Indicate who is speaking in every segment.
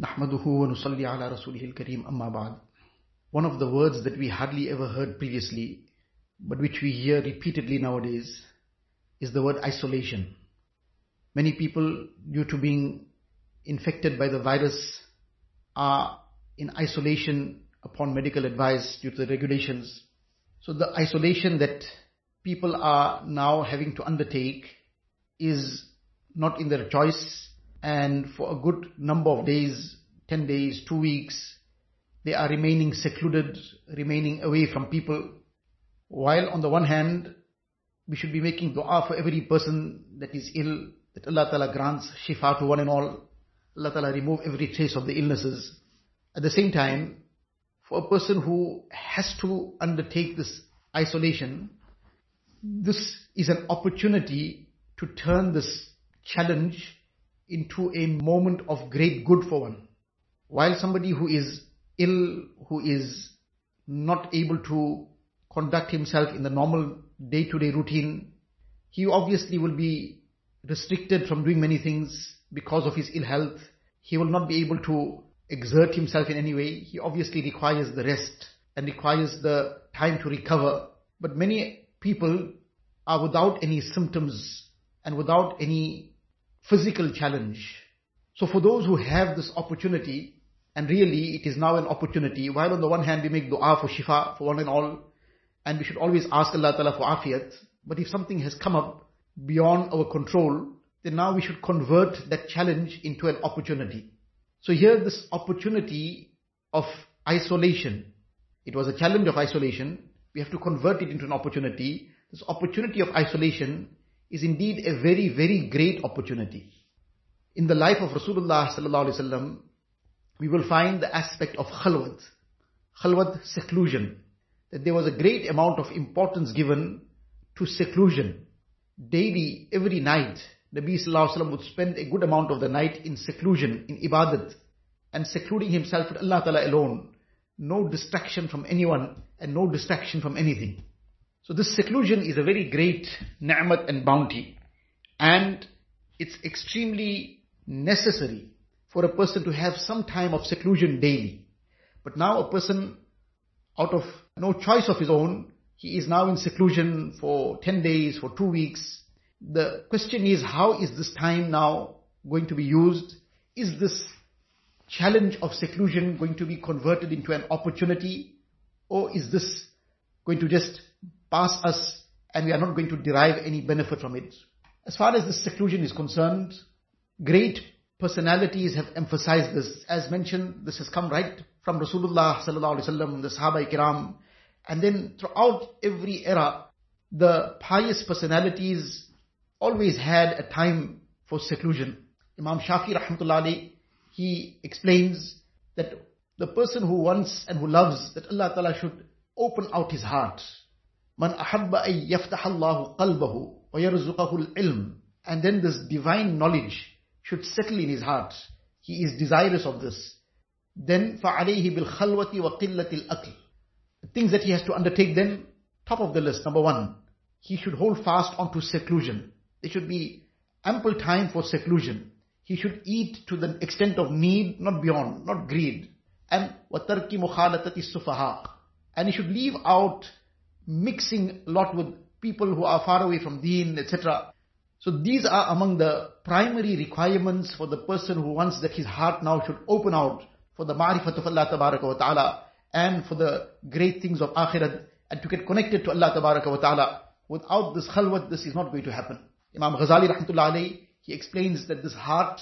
Speaker 1: نحمده ونصلي على رسوله الكريم أما بعد One of the words that we hardly ever heard previously, but which we hear repeatedly nowadays, is the word isolation. Many people, due to being infected by the virus, are in isolation upon medical advice due to the regulations. So the isolation that people are now having to undertake is not in their choice and for a good number of days, 10 days, 2 weeks, they are remaining secluded, remaining away from people. While on the one hand, we should be making dua for every person that is ill, that Allah Ta'ala grants shifa to one and all. Allah Ta'ala remove every trace of the illnesses. At the same time, for a person who has to undertake this isolation, this is an opportunity to turn this challenge into a moment of great good for one. While somebody who is ill, who is not able to conduct himself in the normal day-to-day routine, he obviously will be restricted from doing many things because of his ill health. He will not be able to exert himself in any way. He obviously requires the rest and requires the time to recover. But many people are without any symptoms and without any physical challenge. So for those who have this opportunity, and really it is now an opportunity, while on the one hand we make dua for shifa for one and all, and we should always ask Allah Ta'ala for afiyat, but if something has come up beyond our control, then now we should convert that challenge into an opportunity. So here this opportunity of isolation, it was a challenge of isolation, we have to convert it into an opportunity. This opportunity of isolation is indeed a very, very great opportunity. In the life of Rasulullah sallallahu alaihi wasallam, we will find the aspect of khalwat, khalwat seclusion, that there was a great amount of importance given to seclusion. Daily, every night, Nabi sallallahu alaihi wasallam would spend a good amount of the night in seclusion, in ibadat, and secluding himself with Allah Ta'ala alone. No distraction from anyone and no distraction from anything. So this seclusion is a very great ni'mat and bounty. And it's extremely necessary for a person to have some time of seclusion daily. But now a person, out of no choice of his own, he is now in seclusion for 10 days, for 2 weeks. The question is, how is this time now going to be used? Is this challenge of seclusion going to be converted into an opportunity? Or is this going to just pass us and we are not going to derive any benefit from it. As far as this seclusion is concerned, great personalities have emphasized this. As mentioned, this has come right from Rasulullah sallallahu alaihi wasallam, the Sahaba Ikram, and then throughout every era, the pious personalities always had a time for seclusion. Imam Shafi rahmatullah he explains that the person who wants and who loves that Allah Ta'ala should open out his heart Man ahabba ay yaftahallahu qalbahu wa yarzuqahu ilm And then this divine knowledge should settle in his heart. He is desirous of this. Then فَعَلَيْهِ بِالْخَلْوَةِ وَقِلَّةِ الْأَقْلِ The things that he has to undertake then, top of the list, number one, he should hold fast onto seclusion. There should be ample time for seclusion. He should eat to the extent of need, not beyond, not greed. And وَتَرْكِ مُخَالَطَةِ السُّفَهَاءِ And he should leave out mixing a lot with people who are far away from deen, etc. So these are among the primary requirements for the person who wants that his heart now should open out for the ma'rifat of Allah wa ta'ala and for the great things of akhirat and to get connected to Allah wa ta'ala. Without this khalwat, this is not going to happen. Imam Ghazali rahmatullah he explains that this heart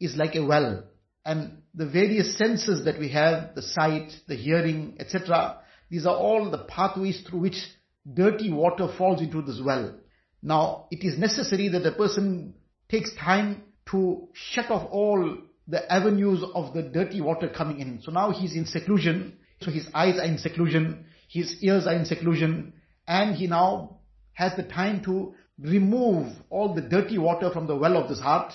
Speaker 1: is like a well and the various senses that we have, the sight, the hearing, etc. These are all the pathways through which dirty water falls into this well. Now, it is necessary that the person takes time to shut off all the avenues of the dirty water coming in. So now he's in seclusion, so his eyes are in seclusion, his ears are in seclusion, and he now has the time to remove all the dirty water from the well of this heart.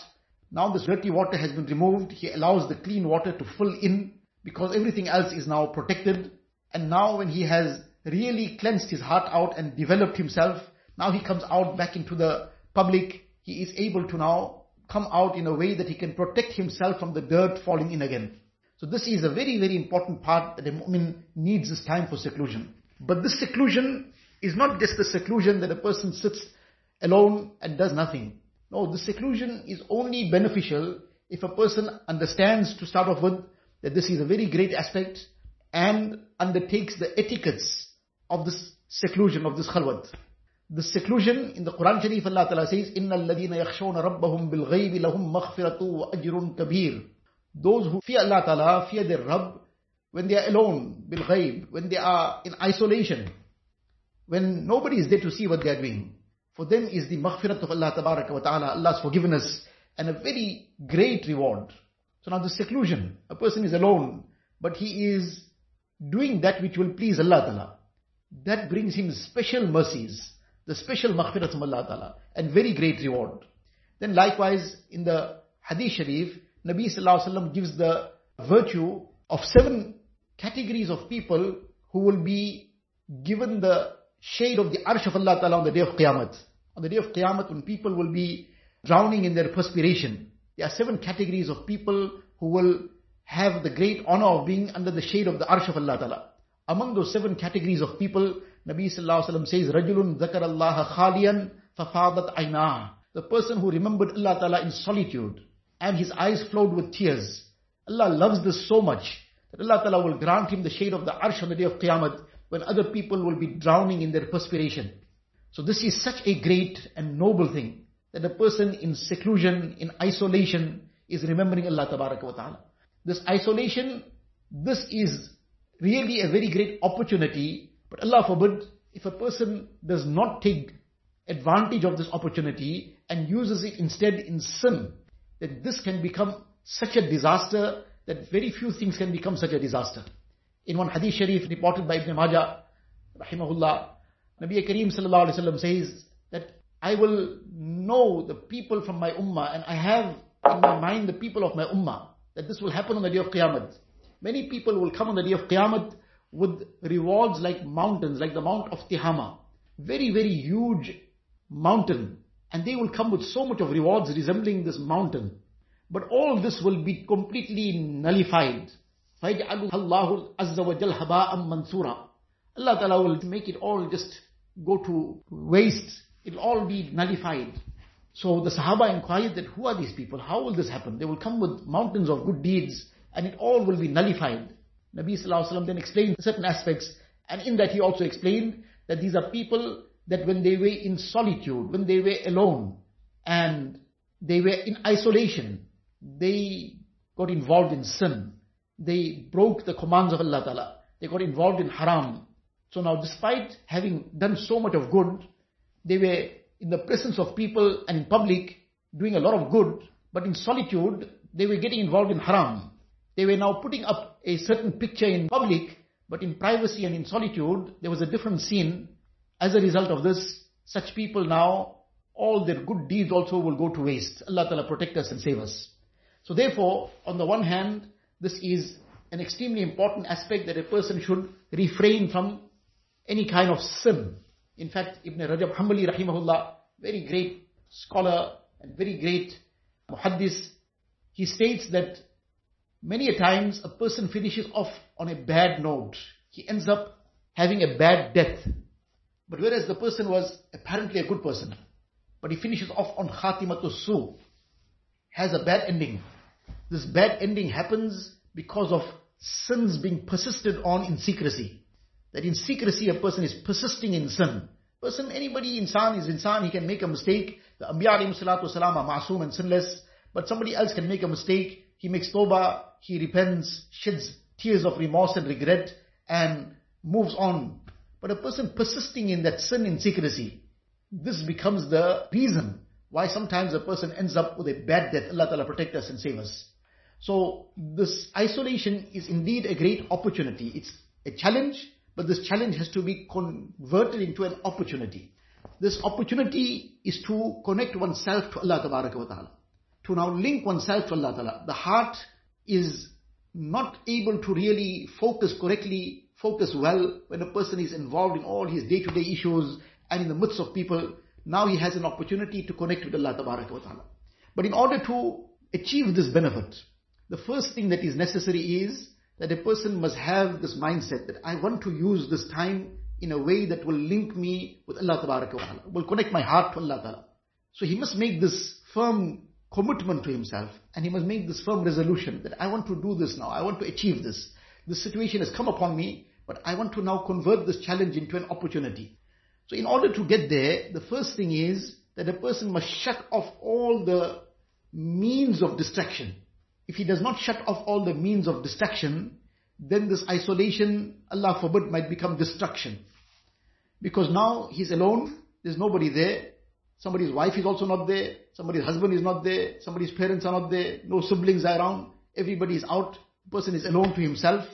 Speaker 1: Now this dirty water has been removed, he allows the clean water to fill in because everything else is now protected. And now when he has really cleansed his heart out and developed himself, now he comes out back into the public, he is able to now come out in a way that he can protect himself from the dirt falling in again. So this is a very, very important part that a mu'min needs this time for seclusion. But this seclusion is not just the seclusion that a person sits alone and does nothing. No, the seclusion is only beneficial if a person understands to start off with that this is a very great aspect and undertakes the etiquettes of this seclusion, of this khalwat. The seclusion in the Quran Sharif, Allah Ta'ala says, إِنَّ الَّذِينَ يَخْشَوْنَ رَبَّهُمْ بِالْغَيْبِ لَهُمْ مَغْفِرَةُ وَأَجْرٌ كَبِيرٌ Those who fear Allah Ta'ala, fear their Rabb, when they are alone, bilghayb, when they are in isolation, when nobody is there to see what they are doing. For them is the maghfirat of Allah wa ta'ala, Allah's forgiveness, and a very great reward. So now the seclusion, a person is alone, but he is doing that which will please Allah Ta'ala. That brings him special mercies the special maghfirat from Allah Ta'ala and very great reward. Then likewise in the Hadith Sharif, Nabi Sallallahu Alaihi Wasallam gives the virtue of seven categories of people who will be given the shade of the arsh of Allah Ta'ala on the day of Qiyamah. On the day of Qiyamah when people will be drowning in their perspiration. There are seven categories of people who will have the great honor of being under the shade of the arsh of Allah Ta'ala. Among those seven categories of people, Nabi sallallahu alaihi wasallam says, "Rajulun zakar Allah khaliyan fafadat aynah." The person who remembered Allah Taala in solitude and his eyes flowed with tears. Allah loves this so much that Allah Taala will grant him the shade of the arsh on the day of Qiyamah when other people will be drowning in their perspiration. So this is such a great and noble thing that a person in seclusion, in isolation, is remembering Allah Ta'ala. This isolation, this is really a very great opportunity but Allah forbid, if a person does not take advantage of this opportunity and uses it instead in sin, then this can become such a disaster that very few things can become such a disaster. In one hadith sharif reported by Ibn Majah, rahimahullah, Nabi Kareem sallallahu alayhi wa says that I will know the people from my ummah and I have in my mind the people of my ummah, that this will happen on the day of Qiyamah. Many people will come on the day of Qiyamah with rewards like mountains, like the Mount of Tihama. Very, very huge mountain. And they will come with so much of rewards resembling this mountain. But all this will be completely nullified. فَيَجْعَلُ اللَّهُ عَزَّ وَجَلْ هَبَاءً مَنْثُورًا Allah Ta'ala will make it all just go to waste. It'll all be nullified. So the Sahaba inquired that who are these people? How will this happen? They will come with mountains of good deeds and it all will be nullified. Nabi Sallallahu Alaihi Wasallam then explained certain aspects and in that he also explained that these are people that when they were in solitude, when they were alone and they were in isolation, they got involved in sin. They broke the commands of Allah Ta'ala. They got involved in haram. So now despite having done so much of good, they were in the presence of people and in public doing a lot of good, but in solitude, they were getting involved in haram. They were now putting up a certain picture in public, but in privacy and in solitude, there was a different scene. As a result of this, such people now, all their good deeds also will go to waste. Allah Ta'ala protect us and save us. So therefore, on the one hand, this is an extremely important aspect that a person should refrain from any kind of sin. In fact, Ibn Rajab Hanbali rahimahullah, very great scholar and very great muhaddis, he states that Many a times a person finishes off on a bad note. He ends up having a bad death. But whereas the person was apparently a good person, but he finishes off on khatimatu su, has a bad ending. This bad ending happens because of sins being persisted on in secrecy. That in secrecy a person is persisting in sin. Person, anybody, insan is insan, he can make a mistake. The Anbiya salatu wasalam are and sinless, but somebody else can make a mistake he makes tawbah, he repents, sheds tears of remorse and regret, and moves on. But a person persisting in that sin in secrecy, this becomes the reason why sometimes a person ends up with a bad death. Allah Ta'ala protect us and save us. So this isolation is indeed a great opportunity. It's a challenge, but this challenge has to be converted into an opportunity. This opportunity is to connect oneself to Allah Ta'ala to now link oneself to Allah Ta'ala. The heart is not able to really focus correctly, focus well when a person is involved in all his day-to-day issues and in the midst of people. Now he has an opportunity to connect with Allah Ta'ala. But in order to achieve this benefit, the first thing that is necessary is that a person must have this mindset that I want to use this time in a way that will link me with Allah Ta'ala, will connect my heart to Allah Ta'ala. So he must make this firm commitment to himself and he must make this firm resolution that I want to do this now, I want to achieve this. This situation has come upon me, but I want to now convert this challenge into an opportunity. So in order to get there, the first thing is that a person must shut off all the means of distraction. If he does not shut off all the means of distraction, then this isolation, Allah forbid, might become destruction. Because now he's alone, there's nobody there, somebody's wife is also not there, somebody's husband is not there, somebody's parents are not there, no siblings are around, everybody is out, the person is alone to himself.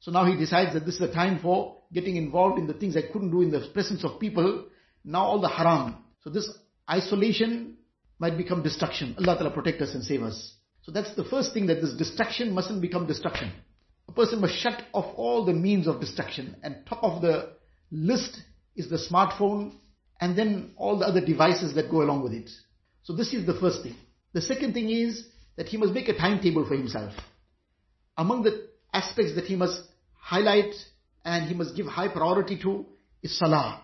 Speaker 1: So now he decides that this is the time for getting involved in the things I couldn't do in the presence of people. Now all the haram. So this isolation might become destruction. Allah Ta'ala protect us and save us. So that's the first thing that this distraction mustn't become destruction. A person must shut off all the means of distraction and top of the list is the smartphone and then all the other devices that go along with it. So this is the first thing. The second thing is that he must make a timetable for himself. Among the aspects that he must highlight and he must give high priority to is salah.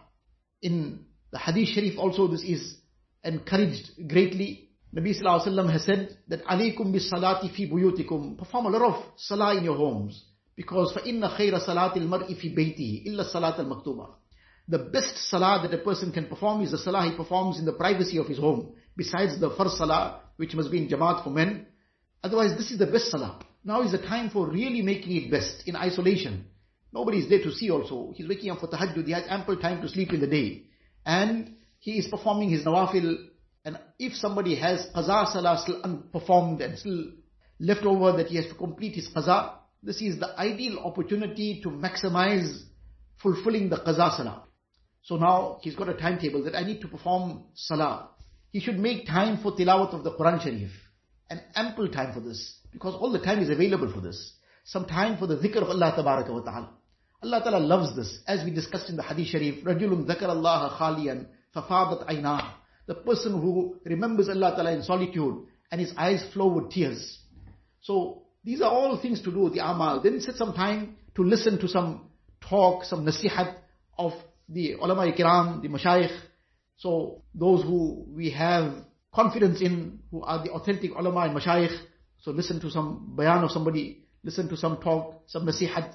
Speaker 1: In the hadith sharif also this is encouraged greatly. Nabi Sallallahu Alaihi Wasallam has said that alaykum bis salati fi buyutikum. Perform a lot of salah in your homes. Because فَإِنَّ خَيْرَ صَلَاةِ الْمَرْءِ فِي بَيْتِهِ إِلَّا الصَّلَاةَ الْمَكْتُوبَةِ The best salah that a person can perform is the salah he performs in the privacy of his home. Besides the first salah, which must be in jamaat for men. Otherwise, this is the best salah. Now is the time for really making it best in isolation. Nobody is there to see also. He's waking up for tahajjud. He has ample time to sleep in the day. And he is performing his nawafil. And if somebody has qaza salah still unperformed and still left over that he has to complete his qaza, this is the ideal opportunity to maximize fulfilling the qaza salah. So now he's got a timetable that I need to perform salah. He should make time for tilawat of the Quran Sharif. And ample time for this. Because all the time is available for this. Some time for the dhikr of Allah Tabaraka wa Ta'ala. Allah Ta'ala loves this. As we discussed in the Hadith Sharif, رَجُلٌ ذَكَرَ اللَّهَ خَالِيًا فَفَاضَتْ عَيْنَاهُ the person who remembers Allah Ta'ala in solitude and his eyes flow with tears. So these are all things to do with the amal. Then set some time to listen to some talk, some nasihat of the ulama kiram, the mashayikh. So those who we have confidence in, who are the authentic ulama and mashayikh. So listen to some bayan of somebody, listen to some talk, some nasihat.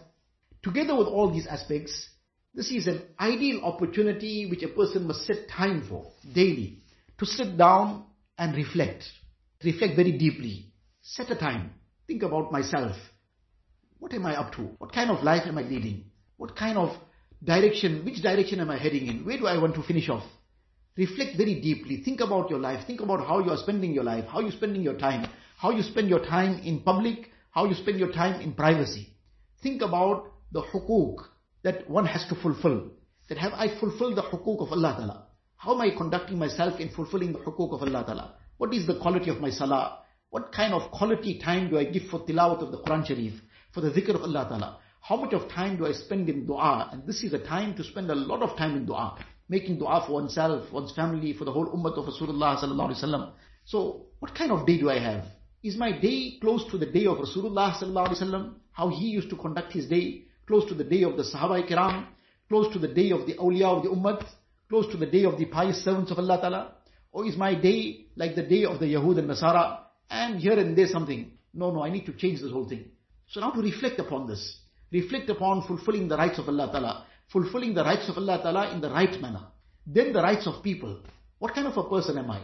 Speaker 1: Together with all these aspects, this is an ideal opportunity which a person must set time for, daily, to sit down and reflect. Reflect very deeply. Set a time. Think about myself. What am I up to? What kind of life am I leading? What kind of direction, which direction am I heading in? Where do I want to finish off? Reflect very deeply. Think about your life. Think about how you are spending your life, how you are spending your time, how you spend your time in public, how you spend your time in privacy. Think about the hukuk that one has to fulfill. That have I fulfilled the hukuk of Allah Ta'ala? How am I conducting myself in fulfilling the hukuk of Allah Ta'ala? What is the quality of my salah? What kind of quality time do I give for tilawat of the Quran Sharif? For the dhikr of Allah Ta'ala? How much of time do I spend in dua? And this is a time to spend a lot of time in dua. Making dua for oneself, one's family, for the whole ummah of Rasulullah Sallallahu Alaihi Wasallam. So, what kind of day do I have? Is my day close to the day of Rasulullah Sallallahu Alaihi Wasallam? How he used to conduct his day? close to the day of the Sahaba Kiram, close to the day of the awliya of the Ummah, close to the day of the pious servants of Allah Ta'ala? Or is my day like the day of the Yahud and Nasara, and here and there something? No, no, I need to change this whole thing. So now to reflect upon this, reflect upon fulfilling the rights of Allah Ta'ala, fulfilling the rights of Allah Ta'ala in the right manner. Then the rights of people. What kind of a person am I?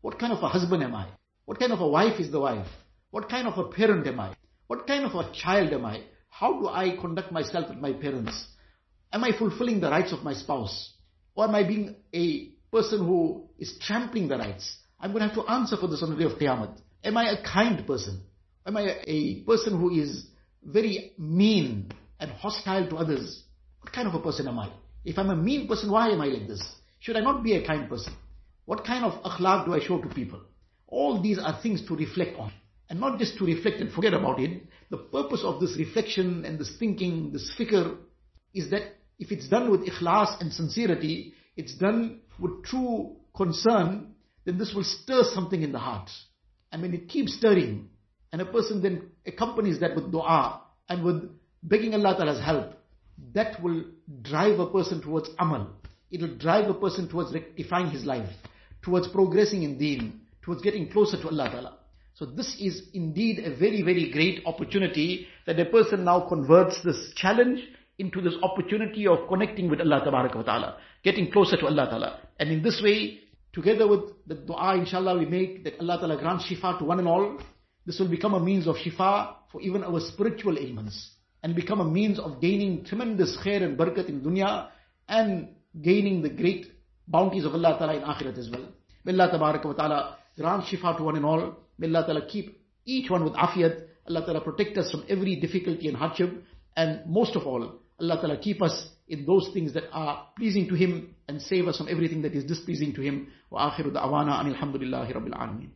Speaker 1: What kind of a husband am I? What kind of a wife is the wife? What kind of a parent am I? What kind of a child am I? How do I conduct myself with my parents? Am I fulfilling the rights of my spouse? Or am I being a person who is trampling the rights? I'm going to have to answer for this on the day of Qiyamah. Am I a kind person? Am I a person who is very mean and hostile to others? What kind of a person am I? If I'm a mean person, why am I like this? Should I not be a kind person? What kind of akhlaq do I show to people? All these are things to reflect on. And not just to reflect and forget about it. The purpose of this reflection and this thinking, this fikr, is that if it's done with ikhlas and sincerity, it's done with true concern, then this will stir something in the heart. and when it keeps stirring, and a person then accompanies that with dua and with begging Allah Ta'ala's help, that will drive a person towards amal. It will drive a person towards rectifying his life, towards progressing in deen, towards getting closer to Allah Ta'ala. So this is indeed a very, very great opportunity that a person now converts this challenge into this opportunity of connecting with Allah Ta'ala, getting closer to Allah Ta'ala. And in this way, together with the dua inshallah we make that Allah Ta'ala grant shifa to one and all, this will become a means of shifa for even our spiritual ailments and become a means of gaining tremendous khair and barakat in dunya and gaining the great bounties of Allah Ta'ala in akhirat as well. May Allah Ta'ala grant shifa to one and all. May Allah Ta'ala keep each one with afiyat. Allah Ta'ala protect us from every difficulty and hardship. And most of all, Allah Ta'ala keep us in those things that are pleasing to Him and save us from everything that is displeasing to Him. Wa akhiru da'wana anil rabbil alameen.